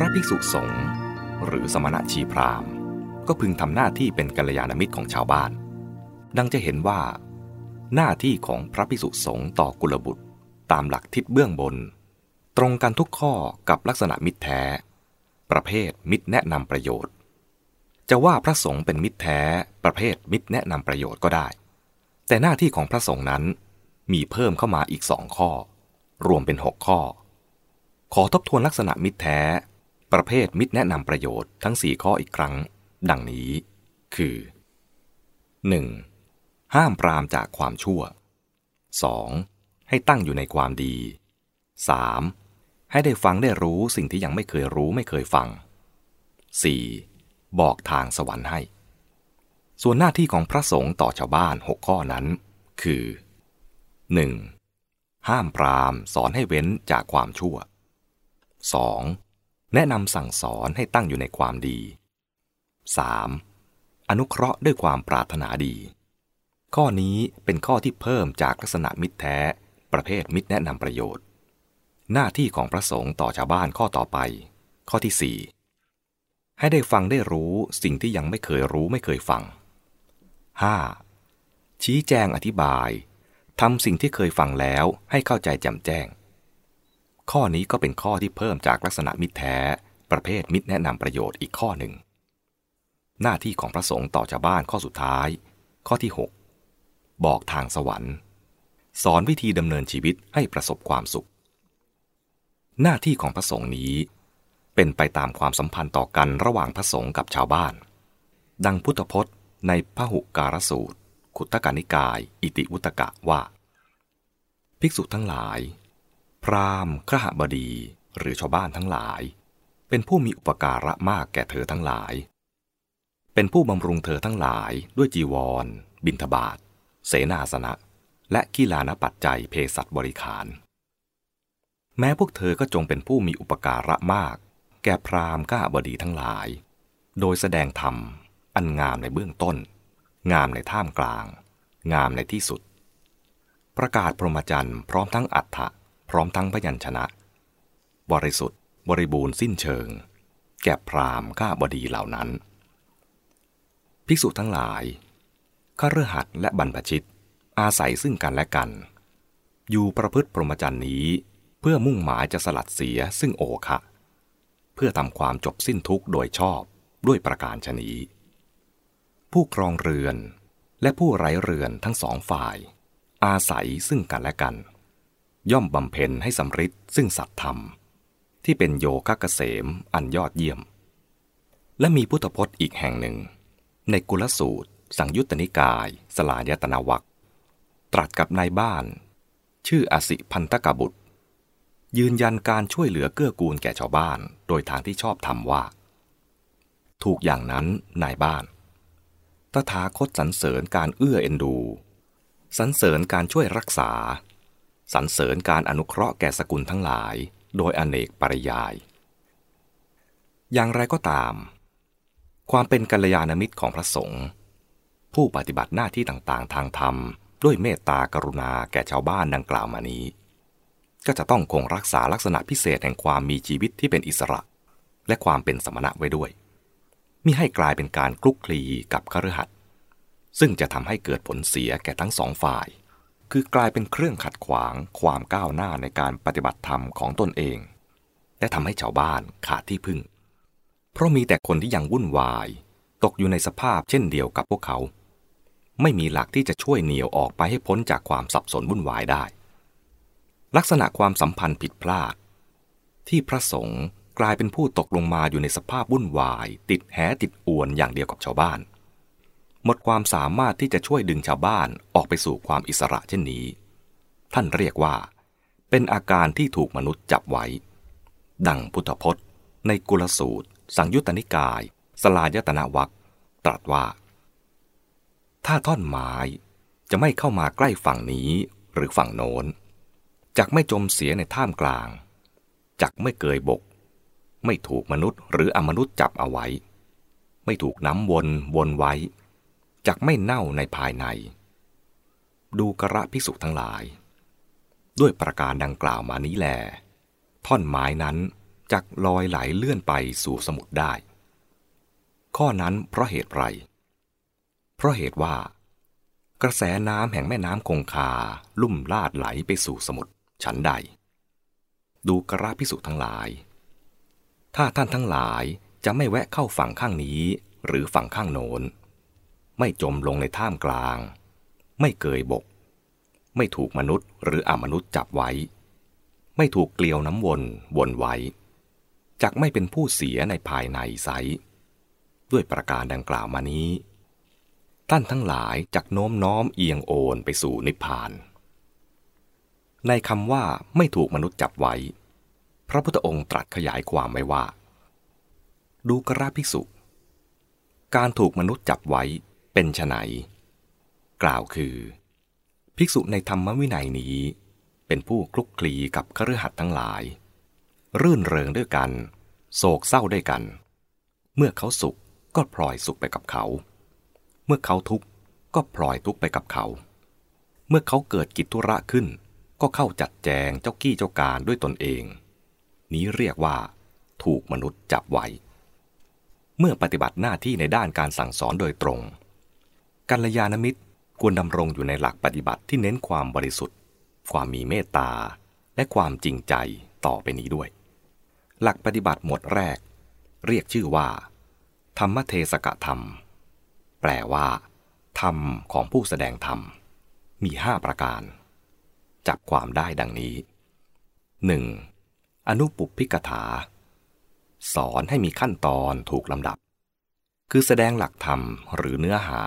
ระภิกษุสงฆ์หรือสมณะชีพราหมณ์ ก็พึงทำหน้าที่เป็นกัลยาณมิตรของชาวบ้าน ดังจะเห็นว่า หน้าที่ของพระภิกษุสงฆ์ต่อกุลบุตรตามหลักทิศเบื้องบน ตรงกันทุกข้อกับลักษณะมิตรแท้ ประเภทมิตรแนะนำประโยชน์ จะว่าพระสงฆ์เป็นมิตรแท้ ประเภทมิตรแนะนำประโยชน์ก็ได้ แต่หน้าที่ของพระสงฆ์นั้นมีเพิ่มเข้ามาอีกสองข้อ รวมเป็นหกข้อ ขอทบทวนลักษณะมิตรแท้ ประเภทมิตรแนะนำประโยชน์ทั้งสี่ข้ออีกครั้ง ดังนี้ คือ 1. ห้ามปรามจากความชั่ว 2. ให้ตั้งอยู่ในความดี 3. ให้ได้ฟังได้รู้สิ่งที่ยังไม่เคยรู้ไม่เคยฟัง 4. บอกทางสวรรค์ให้ ส่วนหน้าที่ของพระสงฆ์ต่อชาวบ้านหกข้อนั้น คือ 1. ห้ามปรามสอนให้เว้นจากความชั่ว 2. แนะนำสั่งสอนให้ตั้งอยู่ในความดี 3. อนุเคราะห์ด้วยความปรารถนาดี ข้อนี้เป็นข้อที่เพิ่มจากลักษณะมิตรแท้ ประเภทมิตรแนะนำประโยชน์ หน้าที่ของพระสงฆ์ต่อชาวบ้านข้อต่อไป ข้อที่ 4 ให้ได้ฟังได้รู้สิ่งที่ยังไม่เคยรู้ไม่เคยฟัง 5. ชี้แจงอธิบายทำสิ่งที่เคยฟังแล้วให้เข้าใจแจ่มแจ้ง ข้อนี้ก็เป็นข้อที่เพิ่มจากลักษณะมิตรแท้ ประเภทมิตรแนะนำประโยชน์อีกข้อหนึ่ง หน้าที่ของพระสงฆ์ต่อชาวบ้านข้อสุดท้าย ข้อที่ 6 บอกทางสวรรค์ สอนวิธีดำเนินชีวิตให้ประสบความสุข หน้าที่ของพระสงฆ์นี้เป็นไปตามความสัมพันธ์ต่อกันระหว่างพระสงฆ์กับชาวบ้าน ดังพุทธพจน์ ในพหุการสูตร ขุตกานิกาย อิติวุตกะว่า ภิกษุทั้งหลาย พราหมณ์ขหบดีหรือชาวบ้านทั้งหลาย เป็นผู้มีอุปการะมากแก่เธอทั้งหลาย เป็นผู้บำรุงเธอทั้งหลายด้วยจีวร บิณฑบาตเสนาสนะ และกีฬานปัจจัยเพศัตบริขาร แม้พวกเธอก็จงเป็นผู้มีอุปการะมาก แก่พราหมณ์ขหบดีทั้งหลาย โดยแสดงธรรม อันงามในเบื้องต้น งามในท่ามกลาง งามในที่สุด ประกาศพรหมจรรย์พร้อมทั้งอัฏฐะ พร้อมทั้งพยัญชนะ บริสุทธิ์ บริบูรณ์สิ้นเชิง แก่พรามข้าบดีเหล่านั้น ภิกษุทั้งหลายข้าเรือหัดและบรรพชิต อาศัยซึ่งกันและกัน อยู่ประพฤติพรหมจรรย์นี้ เพื่อมุ่งหมายจะสลัดเสียซึ่งโอคะ เพื่อทำความจบสิ้นทุกข์โดยชอบด้วยประการชนีผู้ครองเรือนและผู้ไร้เรือนทั้งสองฝ่าย อาศัยซึ่งกันและกัน ย่อมบำเพ็ญให้สำริดซึ่งสัตธรรม ที่เป็นโยคะเกษมอันยอดเยี่ยม และมีพุทธพจน์อีกแห่งหนึ่ง ในกุลสูตร สังยุตตนิกาย สลายตนาวักตรัสกับนายบ้าน ชื่ออสิพันตกบุตร ยืนยันการช่วยเหลือเกื้อกูลแก่ชาวบ้าน โดยทางที่ชอบทำว่า ถูกอย่างนั้นนายบ้านตถาคตสรรเสริญการเอื้อเอ็นดู สรรเสริญการช่วยรักษา สรรเสริญการอนุเคราะห์แก่สกุลทั้งหลาย โดยอเนกปริยาย อย่างไรก็ตาม ความเป็นกัลยาณมิตรของพระสงฆ์ผู้ปฏิบัติหน้าที่ต่างๆ ทางธรรม ด้วยเมตตากรุณาแก่ชาวบ้านดังกล่าวมานี้ ก็จะต้องคงรักษาลักษณะพิเศษแห่งความมีชีวิตที่เป็นอิสระ และความเป็นสมณะไว้ด้วยมิให้กลายเป็นการคลุกคลีกับคฤหัสถ์ซึ่งจะทำให้เกิดผลเสียแก่ทั้งสองฝ่าย คือกลายเป็นเครื่องขัดขวางความก้าวหน้าในการปฏิบัติธรรมของตนเอง และทำให้ชาวบ้านขาดที่พึ่ง เพราะมีแต่คนที่ยังวุ่นวาย ตกอยู่ในสภาพเช่นเดียวกับพวกเขา ไม่มีหลักที่จะช่วยเหนี่ยวออกไปให้พ้นจากความสับสนวุ่นวายได้ ลักษณะความสัมพันธ์ผิดพลาด ที่พระสงฆ์กลายเป็นผู้ตกลงมาอยู่ในสภาพวุ่นวาย ติดแหติดอวนอย่างเดียวกับชาวบ้าน หมดความสามารถที่จะช่วยดึงชาวบ้านออกไปสู่ความอิสระเช่นนี้ ท่านเรียกว่า เป็นอาการที่ถูกมนุษย์จับไว้ ดังพุทธพจน์ ในกุลสูตร สังยุตตนิกาย สลายตนาวักตรัสว่า ถ้าท่อนไม้จะไม่เข้ามาใกล้ฝั่งนี้หรือฝั่งโน้นจักไม่จมเสียในท่ามกลาง จักไม่เกยบก ไม่ถูกมนุษย์หรืออมนุษย์จับเอาไว้ ไม่ถูกน้ำวนวนไว้ จักไม่เน่าในภายใน ดูกระพิสุทั้งหลาย ด้วยประการดังกล่าวมานี้แล ท่อนไม้นั้นจักลอยไหลเลื่อนไปสู่สมุทรได้ ข้อนั้นเพราะเหตุไร เพราะเหตุว่า กระแสน้ำแห่งแม่น้ำคงคาลุ่มลาดไหลไปสู่สมุทรฉันใด ดูกระพิสุทั้งหลาย ถ้าท่านทั้งหลายจะไม่แวะเข้าฝั่งข้างนี้หรือฝั่งข้างโน้น ไม่จมลงในท่ามกลาง ไม่เกยบก ไม่ถูกมนุษย์หรืออมนุษย์จับไว้ ไม่ถูกเกลียวน้ำวนวนไว้จักไม่เป็นผู้เสียในภายในไซด้วยประการดังกล่าวมานี้ ท่านทั้งหลายจักโน้มน้อมเอียงโอนไปสู่นิพพาน ในคำว่าไม่ถูกมนุษย์จับไว้ พระพุทธองค์ตรัสขยายความไว้ว่า ดูกระภิกษุ การถูกมนุษย์จับไว้ เป็นไนกล่าวคือ ภิกษุในธรรมวินัยนี้ เป็นผู้คลุกคลีกับคฤหัสถ์ทั้งหลาย รื่นเริงด้วยกัน โศกเศร้าด้วยกัน เมื่อเขาสุขก็พลอยสุขไปกับเขา เมื่อเขาทุกข์ก็พลอยทุกข์ไปกับเขา เมื่อเขาเกิดกิจธุระขึ้น ก็เข้าจัดแจงเจ้ากี้เจ้าการด้วยตนเอง นี้เรียกว่า ถูกมนุษย์จับไว้ เมื่อปฏิบัติหน้าที่ในด้านการสั่งสอนโดยตรง กัลยาณมิตรควรดำรงอยู่ในหลักปฏิบัติที่เน้นความบริสุทธิ์ ความมีเมตตา และความจริงใจต่อไปนี้ด้วย หลักปฏิบัติหมวดแรก เรียกชื่อว่า ธรรมเทศกธรรม แปลว่า ธรรมของผู้แสดงธรรม มีห้าประการ จับความได้ดังนี้ 1. อนุปุพิกถา สอนให้มีขั้นตอนถูกลำดับ คือแสดงหลักธรรมหรือเนื้อหา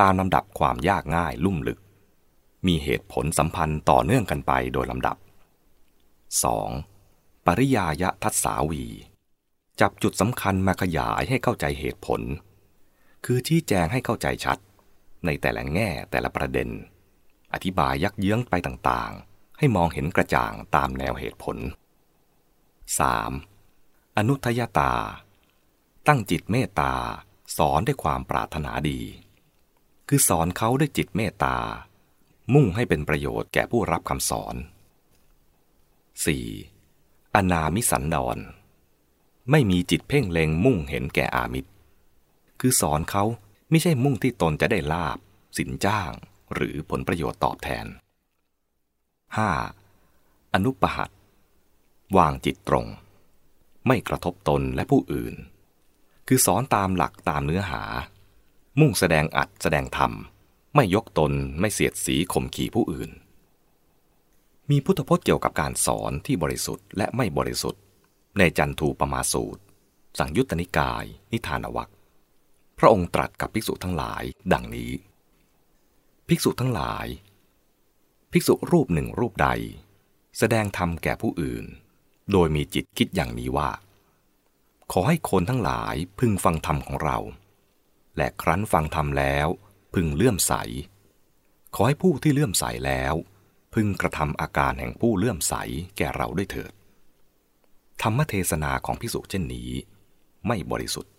ตามลำดับความยากง่ายลุ่มลึก มีเหตุผลสัมพันธ์ต่อเนื่องกันไปโดยลำดับ 2. ปริยายะทัศสาวี จับจุดสำคัญมาขยายให้เข้าใจเหตุผล คือชี้แจงให้เข้าใจชัด ในแต่ละแง่แต่ละประเด็น อธิบายยักเยื้องไปต่างๆ ให้มองเห็นกระจ่างตามแนวเหตุผล 3. อนุทยตา ตั้งจิตเมตตา สอนด้วยความปรารถนาดี คือสอนเขาด้วยจิตเมตตา มุ่งให้เป็นประโยชน์แก่ผู้รับคำสอน 4. อนามิสันดร ไม่มีจิตเพ่งเล็งมุ่งเห็นแก่อามิตร คือสอนเขาไม่ใช่มุ่งที่ตนจะได้ลาบ สินจ้าง หรือผลประโยชน์ตอบแทน 5. อนุปหัตวางจิตตรง ไม่กระทบตนและผู้อื่น คือสอนตามหลักตามเนื้อหา มุ่งแสดงอัดแสดงธรรม ไม่ยกตนไม่เสียดสีข่มขีผู้อื่น มีพุทธพจน์เกี่ยวกับการสอนที่บริสุทธิ์และไม่บริสุทธิ์ ในจันทูปมาสูตร สังยุตตนิกาย นิทานวัคพระองค์ตรัสกับภิกษุทั้งหลาย ดังนี้ ภิกษุทั้งหลาย ภิกษุรูปหนึ่งรูปใด แสดงธรรมแก่ผู้อื่น โดยมีจิตคิดอย่างนี้ว่า ขอให้คนทั้งหลายพึงฟังธรรมของเรา และครั้นฟังธรรมแล้ว พึงเลื่อมใส ขอให้ผู้ที่เลื่อมใสแล้ว พึงกระทำอาการแห่งผู้เลื่อมใสแก่เราด้วยเถิด ธรรมเทศนาของภิกษุเช่นนี้ ไม่บริสุทธิ์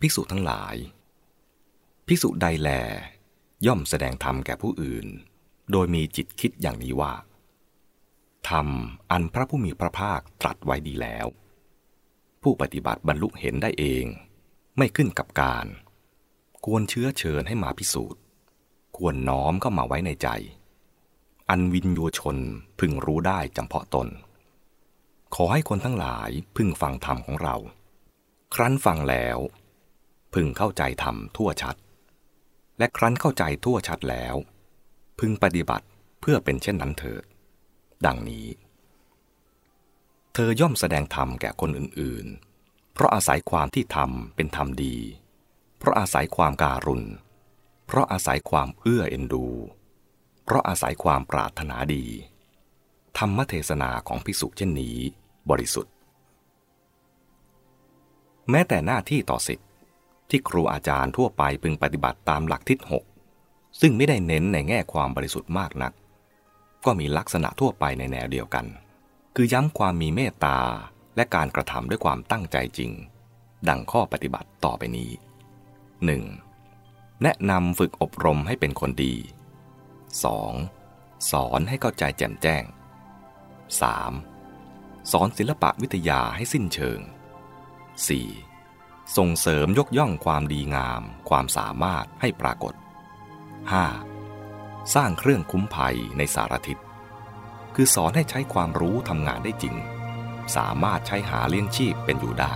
ภิกษุทั้งหลายภิกษุใดแล ย่อมแสดงธรรมแก่ผู้อื่น โดยมีจิตคิดอย่างนี้ว่า ธรรมอันพระผู้มีพระภาคตรัสไว้ดีแล้ว ผู้ปฏิบัติบรรลุเห็นได้เอง ไม่ขึ้นกับการ ควรเชื้อเชิญให้มาพิสูจน์ ควรน้อมก็มาไว้ในใจ อันวินยูชนพึงรู้ได้จำเพาะตน ขอให้คนทั้งหลายพึงฟังธรรมของเรา ครั้นฟังแล้ว พึงเข้าใจธรรมทั่วชัด และครั้นเข้าใจทั่วชัดแล้ว พึงปฏิบัติเพื่อเป็นเช่นนั้นเถิด ดังนี้ เธอย่อมแสดงธรรมแก่คนอื่นๆ เพราะอาศัยความที่ธรรมเป็นธรรมดี เพราะอาศัยความการุณ เพราะอาศัยความเอื้อเอ็นดู เพราะอาศัยความปรารถนาดี ธรรมเทศนาของพิสุเช่นนี้ บริสุทธิ์ แม้แต่หน้าที่ต่อสิทธิ์ที่ครูอาจารย์ทั่วไปพึงปฏิบัติตามหลักทิศหกซึ่งไม่ได้เน้นในแง่ความบริสุทธิ์มากนัก ก็มีลักษณะทั่วไปในแนวเดียวกัน คือย้ำความมีเมตตาและการกระทำด้วยความตั้งใจจริง ดังข้อปฏิบัติต่อไปนี้ 1. แนะนำฝึกอบรมให้เป็นคนดี 2. สอนให้เข้าใจแจ่มแจ้ง 3. สอนศิลปะวิทยาให้สิ้นเชิง 4. ส่งเสริมยกย่องความดีงาม ความสามารถให้ปรากฏ 5. สร้างเครื่องคุ้มภัยในสารทิศ คือสอนให้ใช้ความรู้ทำงานได้จริง สามารถใช้หาเลี้ยงชีพเป็นอยู่ได้